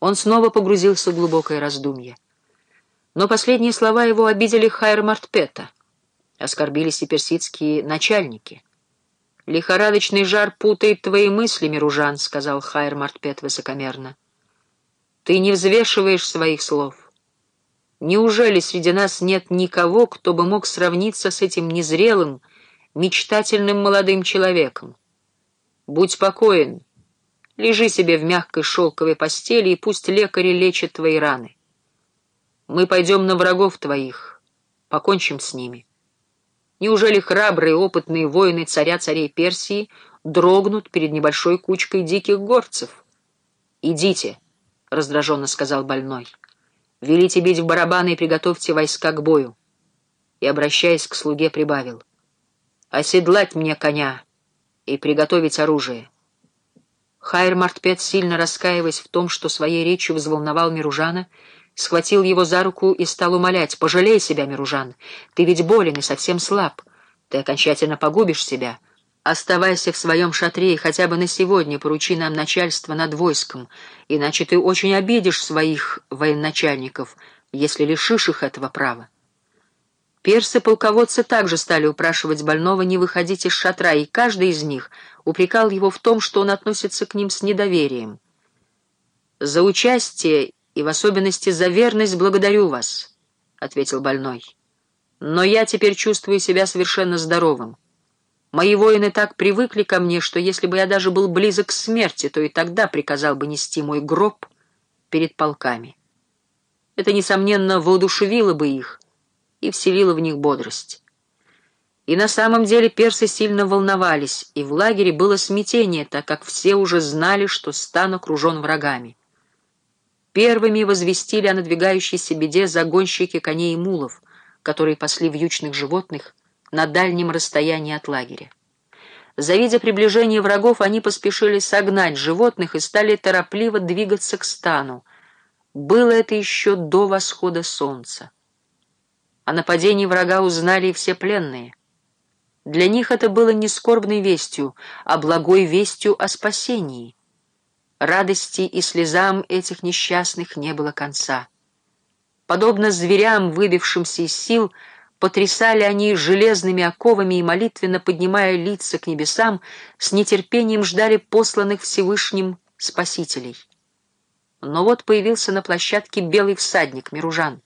Он снова погрузился в глубокое раздумье. Но последние слова его обидели Хайр Мартпета. Оскорбились и персидские начальники. «Лихорадочный жар путает твои мысли, Миружан», — сказал Хайр Мартпет высокомерно. «Ты не взвешиваешь своих слов. Неужели среди нас нет никого, кто бы мог сравниться с этим незрелым, мечтательным молодым человеком? Будь спокоен, лежи себе в мягкой шелковой постели, и пусть лекари лечат твои раны. Мы пойдем на врагов твоих, покончим с ними. Неужели храбрые опытные воины царя-царей Персии дрогнут перед небольшой кучкой диких горцев? «Идите», — раздраженно сказал больной. Велите бить в барабаны и приготовьте войска к бою. И, обращаясь к слуге, прибавил. Оседлать мне коня и приготовить оружие. Хайр Мартпет, сильно раскаиваясь в том, что своей речью взволновал Миружана, схватил его за руку и стал умолять. «Пожалей себя, Миружан, ты ведь болен и совсем слаб. Ты окончательно погубишь себя. Оставайся в своем шатре и хотя бы на сегодня поручи нам начальство над войском, иначе ты очень обидишь своих военачальников, если лишишь их этого права. Персы-полководцы также стали упрашивать больного не выходить из шатра, и каждый из них упрекал его в том, что он относится к ним с недоверием. «За участие и в особенности за верность благодарю вас», — ответил больной. «Но я теперь чувствую себя совершенно здоровым». Мои воины так привыкли ко мне, что если бы я даже был близок к смерти, то и тогда приказал бы нести мой гроб перед полками. Это, несомненно, воодушевило бы их и вселило в них бодрость. И на самом деле персы сильно волновались, и в лагере было смятение, так как все уже знали, что стан окружен врагами. Первыми возвестили о надвигающейся беде загонщики коней и мулов, которые пасли вьючных животных на дальнем расстоянии от лагеря. Завидя приближение врагов, они поспешили согнать животных и стали торопливо двигаться к стану. Было это еще до восхода солнца. О нападении врага узнали и все пленные. Для них это было не скорбной вестью, а благой вестью о спасении. Радости и слезам этих несчастных не было конца. Подобно зверям, выбившимся из сил, Потрясали они железными оковами и, молитвенно поднимая лица к небесам, с нетерпением ждали посланных Всевышним спасителей. Но вот появился на площадке белый всадник Миружан.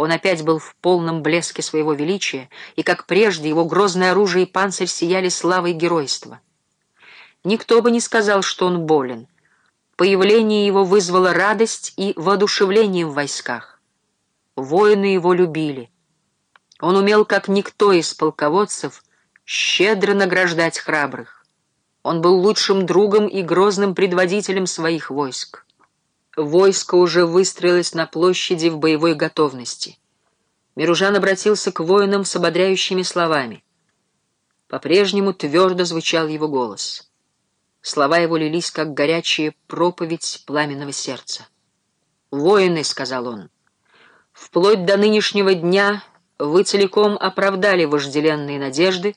Он опять был в полном блеске своего величия, и, как прежде, его грозное оружие и панцирь сияли славой геройства. Никто бы не сказал, что он болен. Появление его вызвало радость и воодушевление в войсках. Воины его любили. Он умел, как никто из полководцев, щедро награждать храбрых. Он был лучшим другом и грозным предводителем своих войск. Войско уже выстроилось на площади в боевой готовности. Миружан обратился к воинам с ободряющими словами. По-прежнему твердо звучал его голос. Слова его лились, как горячая проповедь пламенного сердца. «Воины», — сказал он, — Вплоть до нынешнего дня вы целиком оправдали вожделенные надежды,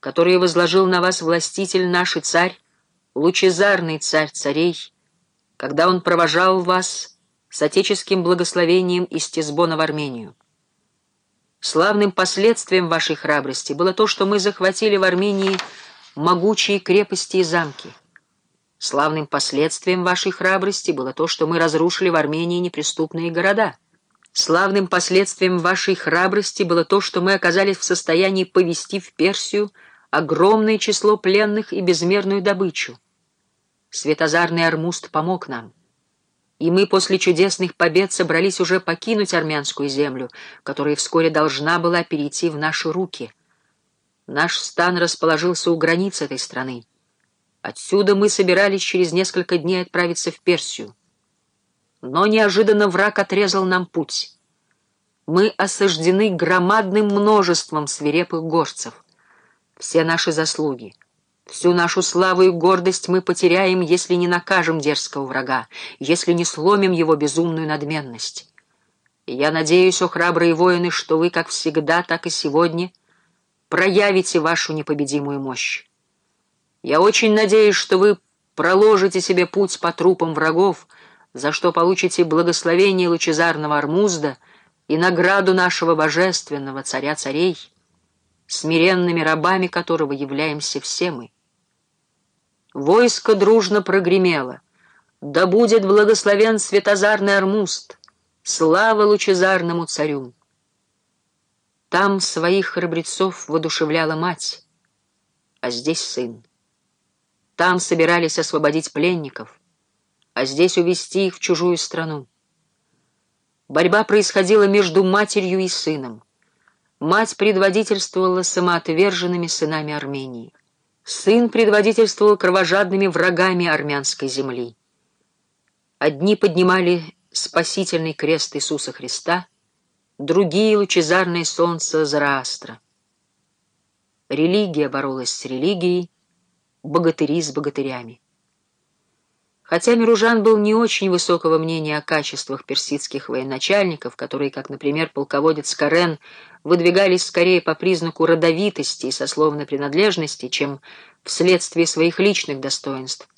которые возложил на вас властитель наш царь, лучезарный царь царей, когда он провожал вас с отеческим благословением из Тизбона в Армению. Славным последствием вашей храбрости было то, что мы захватили в Армении могучие крепости и замки. Славным последствием вашей храбрости было то, что мы разрушили в Армении неприступные города — Славным последствием вашей храбрости было то, что мы оказались в состоянии повести в Персию огромное число пленных и безмерную добычу. Светозарный Армуст помог нам. И мы после чудесных побед собрались уже покинуть армянскую землю, которая вскоре должна была перейти в наши руки. Наш стан расположился у границ этой страны. Отсюда мы собирались через несколько дней отправиться в Персию. Но неожиданно враг отрезал нам путь. Мы осаждены громадным множеством свирепых горцев. Все наши заслуги, всю нашу славу и гордость мы потеряем, если не накажем дерзкого врага, если не сломим его безумную надменность. Я надеюсь, о храбрые воины, что вы, как всегда, так и сегодня, проявите вашу непобедимую мощь. Я очень надеюсь, что вы проложите себе путь по трупам врагов, за что получите благословение лучезарного Армузда и награду нашего божественного царя царей, смиренными рабами которого являемся все мы. Войско дружно прогремело. Да будет благословен светозарный Армуст, слава лучезарному царю! Там своих храбрецов воодушевляла мать, а здесь сын. Там собирались освободить пленников, а здесь увести их в чужую страну. Борьба происходила между матерью и сыном. Мать предводительствовала самоотверженными сынами Армении. Сын предводительствовал кровожадными врагами армянской земли. Одни поднимали спасительный крест Иисуса Христа, другие — лучезарное солнце Зараастра. Религия боролась с религией, богатыри с богатырями. Хотя Миружан был не очень высокого мнения о качествах персидских военачальников, которые, как, например, полководец Карен, выдвигались скорее по признаку родовитости и сословной принадлежности, чем вследствие своих личных достоинств,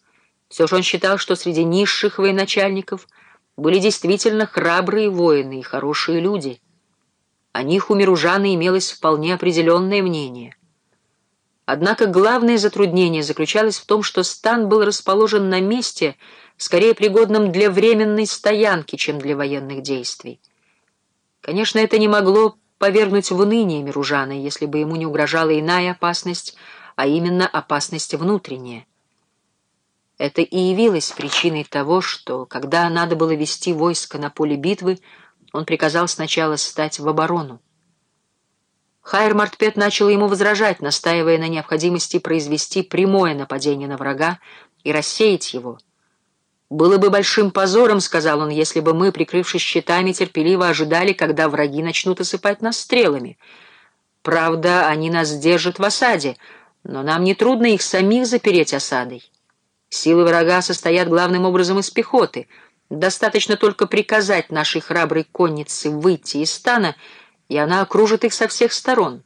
все же он считал, что среди низших военачальников были действительно храбрые воины и хорошие люди. О них у Миружана имелось вполне определенное мнение — Однако главное затруднение заключалось в том, что стан был расположен на месте, скорее пригодном для временной стоянки, чем для военных действий. Конечно, это не могло повергнуть в уныние Миружана, если бы ему не угрожала иная опасность, а именно опасность внутренняя. Это и явилось причиной того, что, когда надо было вести войско на поле битвы, он приказал сначала стать в оборону. Хайр Мартпет начал ему возражать, настаивая на необходимости произвести прямое нападение на врага и рассеять его. «Было бы большим позором, — сказал он, — если бы мы, прикрывшись щитами, терпеливо ожидали, когда враги начнут осыпать нас стрелами. Правда, они нас держат в осаде, но нам нетрудно их самих запереть осадой. Силы врага состоят главным образом из пехоты. Достаточно только приказать нашей храброй коннице выйти из стана — и она окружит их со всех сторон.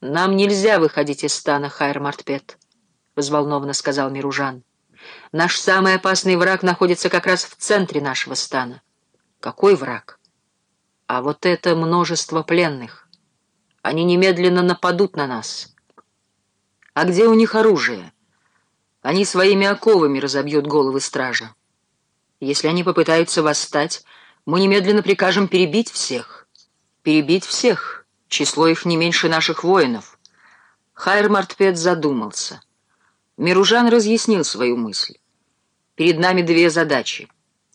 «Нам нельзя выходить из стана, Хайр Мартпет», — взволнованно сказал Миружан. «Наш самый опасный враг находится как раз в центре нашего стана». «Какой враг?» «А вот это множество пленных. Они немедленно нападут на нас». «А где у них оружие?» «Они своими оковами разобьют головы стража. Если они попытаются восстать, мы немедленно прикажем перебить всех» перебить всех, число их не меньше наших воинов. Хайр Мартпет задумался. Миружан разъяснил свою мысль. Перед нами две задачи.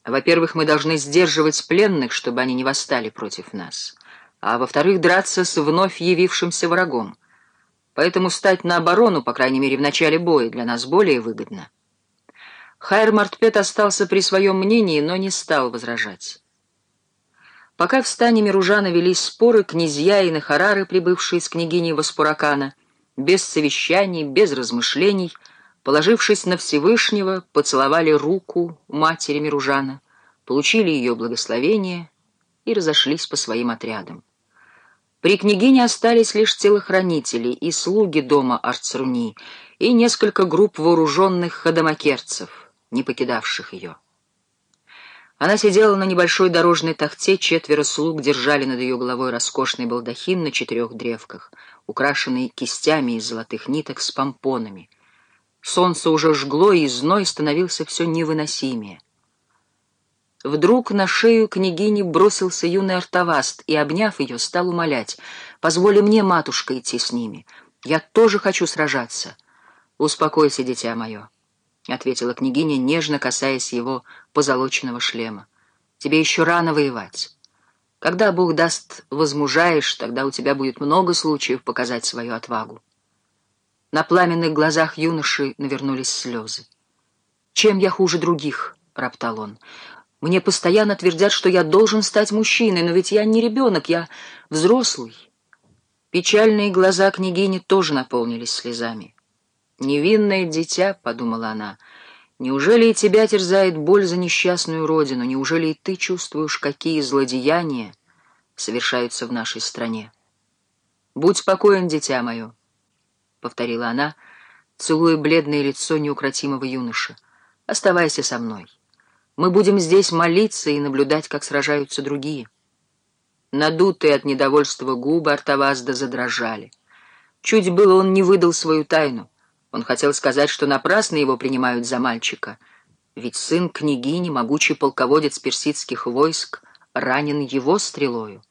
Во-первых, мы должны сдерживать пленных, чтобы они не восстали против нас. А во-вторых, драться с вновь явившимся врагом. Поэтому стать на оборону, по крайней мере, в начале боя, для нас более выгодно. Хайр Мартпет остался при своем мнении, но не стал возражать. Пока в стане Миружана велись споры, князья и нахарары, прибывшие с княгиней Васпуракана, без совещаний, без размышлений, положившись на Всевышнего, поцеловали руку матери Миружана, получили ее благословение и разошлись по своим отрядам. При княгине остались лишь телохранители и слуги дома Арцруни и несколько групп вооруженных ходомакерцев, не покидавших ее. Она сидела на небольшой дорожной тахте, четверо слуг держали над ее головой роскошный балдахин на четырех древках, украшенный кистями из золотых ниток с помпонами. Солнце уже жгло, и зной становился все невыносимее. Вдруг на шею княгини бросился юный артоваст и, обняв ее, стал умолять. «Позволь мне, матушка, идти с ними. Я тоже хочу сражаться. Успокойся, дитя мое». — ответила княгиня, нежно касаясь его позолоченного шлема. «Тебе еще рано воевать. Когда Бог даст возмужаешь, тогда у тебя будет много случаев показать свою отвагу». На пламенных глазах юноши навернулись слезы. «Чем я хуже других?» — роптал он. «Мне постоянно твердят, что я должен стать мужчиной, но ведь я не ребенок, я взрослый». Печальные глаза княгини тоже наполнились слезами. «Невинное дитя», — подумала она, — «неужели и тебя терзает боль за несчастную родину? Неужели и ты чувствуешь, какие злодеяния совершаются в нашей стране?» «Будь спокоен, дитя мое», — повторила она, целуя бледное лицо неукротимого юноши. «Оставайся со мной. Мы будем здесь молиться и наблюдать, как сражаются другие». Надутые от недовольства губы Артавазда задрожали. Чуть было он не выдал свою тайну. Он хотел сказать, что напрасно его принимают за мальчика. Ведь сын княгини, могучий полководец персидских войск, ранен его стрелою.